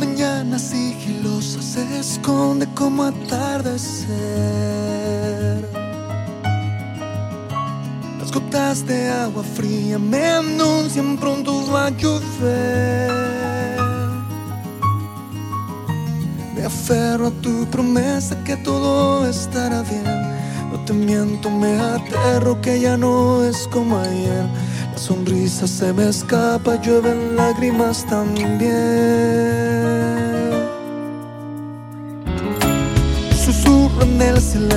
mañana sigilosa se esconde como atardecer. Las gotas de agua fría me anuncian pronto va a llover. Me aferro a tu promesa que todo estará bien. No te miento, me aterro que ya no es como ayer. La sonrisa se me escapa, llueven lágrimas también.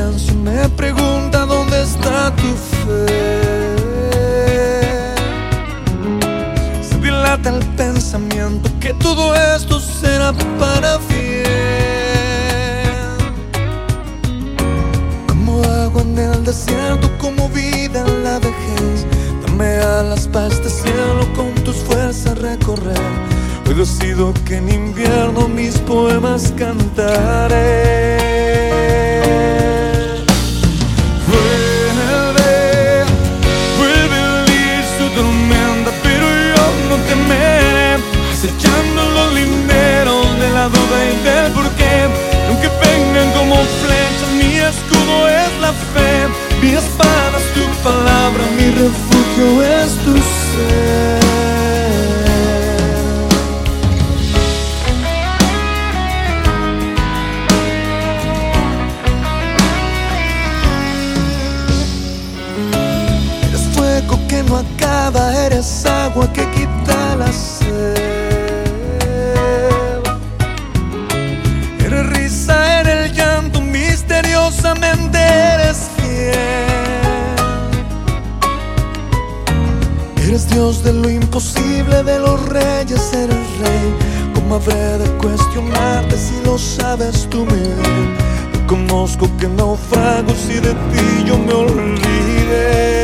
Silencio, me pregunta dónde está tu fe. Se dilata el pensamiento que todo esto será para bien. Como agua en el desierto, como vida en la vejez. Dame alas para este cielo con tus fuerzas recorrer. Hoy decido que en invierno mis poemas cantaré. Agua que quita la sed. Eres risa en el llanto, misteriosamente eres fiel. Eres Dios de lo imposible, de los reyes eres rey. ¿Cómo habré de cuestionarte si lo sabes tú bien? Reconozco que naufrago si de ti yo me olvidé.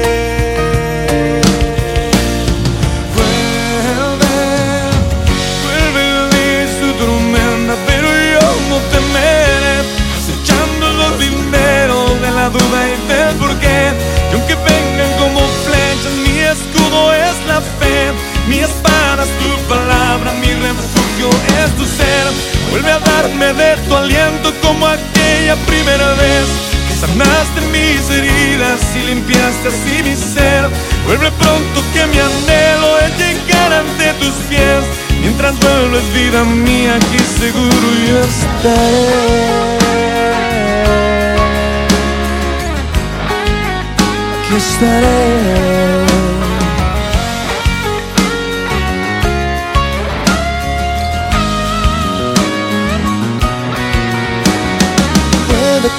Es. Vuelve a darme de tu aliento como aquella primera vez que sanaste mis heridas y limpiaste así mi ser. Vuelve pronto que mi anhelo es llegar ante tus pies. Mientras vuelves vida mía, aquí seguro yo estaré. Aquí estaré.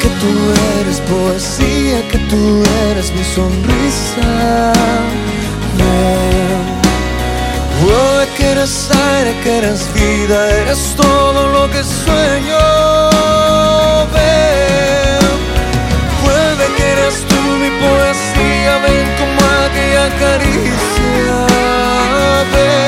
Que tú eres poesía, que tú eres mi sonrisa. Ven. Puede que eres aire, que eres vida, eres todo lo que sueño. Ven. Que eres tú mi poesía, ven como aquella caricia. Ven.